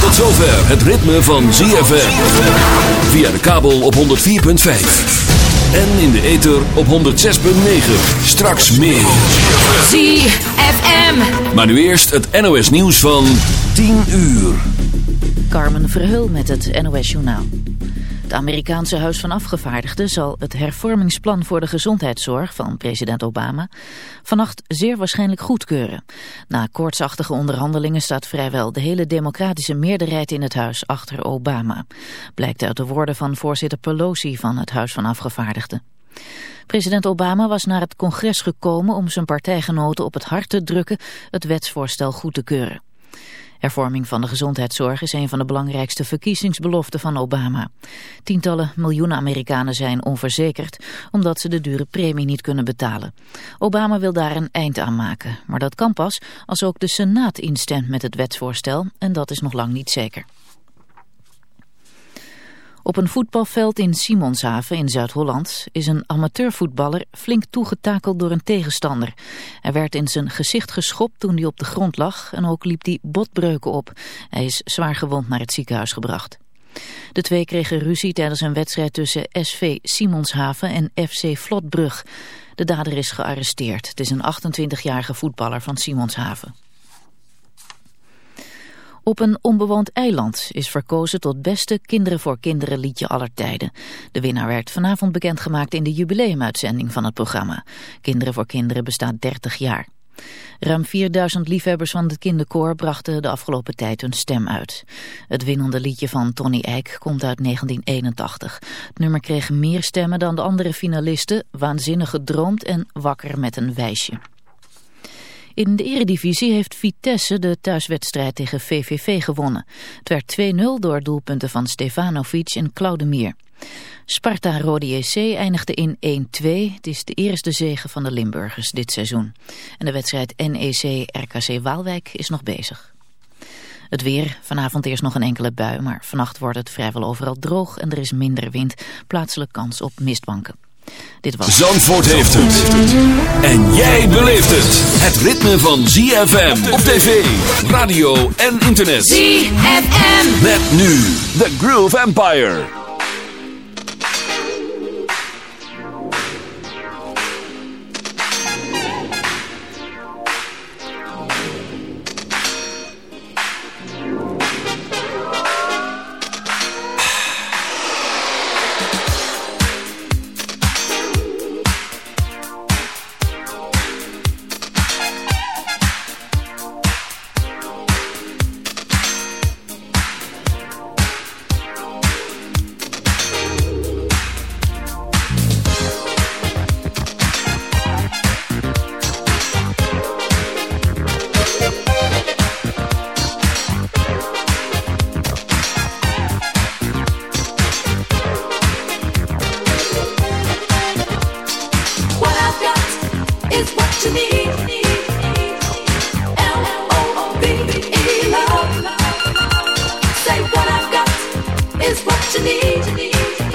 Tot zover het ritme van ZFM. Via de kabel op 104.5. En in de ether op 106.9. Straks meer. ZFM. Maar nu eerst het NOS nieuws van 10 uur. Carmen Verheul met het NOS Journaal. Het Amerikaanse Huis van Afgevaardigden zal het hervormingsplan voor de gezondheidszorg van president Obama vannacht zeer waarschijnlijk goedkeuren. Na koortsachtige onderhandelingen staat vrijwel de hele democratische meerderheid in het huis achter Obama. Blijkt uit de woorden van voorzitter Pelosi van het Huis van Afgevaardigden. President Obama was naar het congres gekomen om zijn partijgenoten op het hart te drukken het wetsvoorstel goed te keuren. Hervorming van de gezondheidszorg is een van de belangrijkste verkiezingsbeloften van Obama. Tientallen miljoenen Amerikanen zijn onverzekerd omdat ze de dure premie niet kunnen betalen. Obama wil daar een eind aan maken, maar dat kan pas als ook de Senaat instemt met het wetsvoorstel en dat is nog lang niet zeker. Op een voetbalveld in Simonshaven in Zuid-Holland is een amateurvoetballer flink toegetakeld door een tegenstander. Hij werd in zijn gezicht geschopt toen hij op de grond lag en ook liep hij botbreuken op. Hij is zwaar gewond naar het ziekenhuis gebracht. De twee kregen ruzie tijdens een wedstrijd tussen SV Simonshaven en FC Vlotbrug. De dader is gearresteerd. Het is een 28-jarige voetballer van Simonshaven. Op een onbewoond eiland is verkozen tot beste Kinderen voor Kinderen liedje aller tijden. De winnaar werd vanavond bekendgemaakt in de jubileumuitzending van het programma. Kinderen voor Kinderen bestaat 30 jaar. Ruim 4000 liefhebbers van het kinderkoor brachten de afgelopen tijd hun stem uit. Het winnende liedje van Tony Eck komt uit 1981. Het nummer kreeg meer stemmen dan de andere finalisten, Waanzinnig gedroomd en Wakker met een wijsje. In de eredivisie heeft Vitesse de thuiswedstrijd tegen VVV gewonnen. Het werd 2-0 door doelpunten van Stefanovic en Claudemir. Sparta Rode JC eindigde in 1-2. Het is de eerste zege van de Limburgers dit seizoen. En de wedstrijd NEC-RKC Waalwijk is nog bezig. Het weer, vanavond eerst nog een enkele bui, maar vannacht wordt het vrijwel overal droog en er is minder wind. Plaatselijk kans op mistbanken. Dit was... Zandvoort heeft het. En jij beleeft het. Het ritme van ZFM op tv, radio en internet. ZFM. Met nu The Groove Empire. you need, you.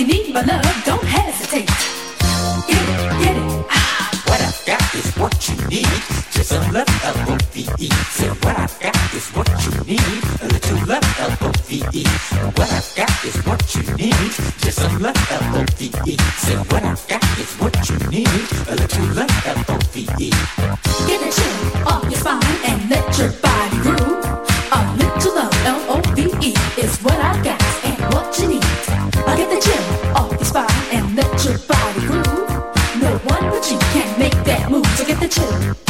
you need my love, don't hesitate. Get it, get it. Ah. What I've got is what you need. Just a love, L-O-V-E. Say so what I've got is what you need. A little love, L-O-V-E. What I've got is what you need. Just a love, L-O-V-E. Say so what I've got is what you need. A little love, L-O-V-E. Get a chill off your spine and let your body groove. A little love, L-O-V-E is what I've got. But you can't make that move, so get the chill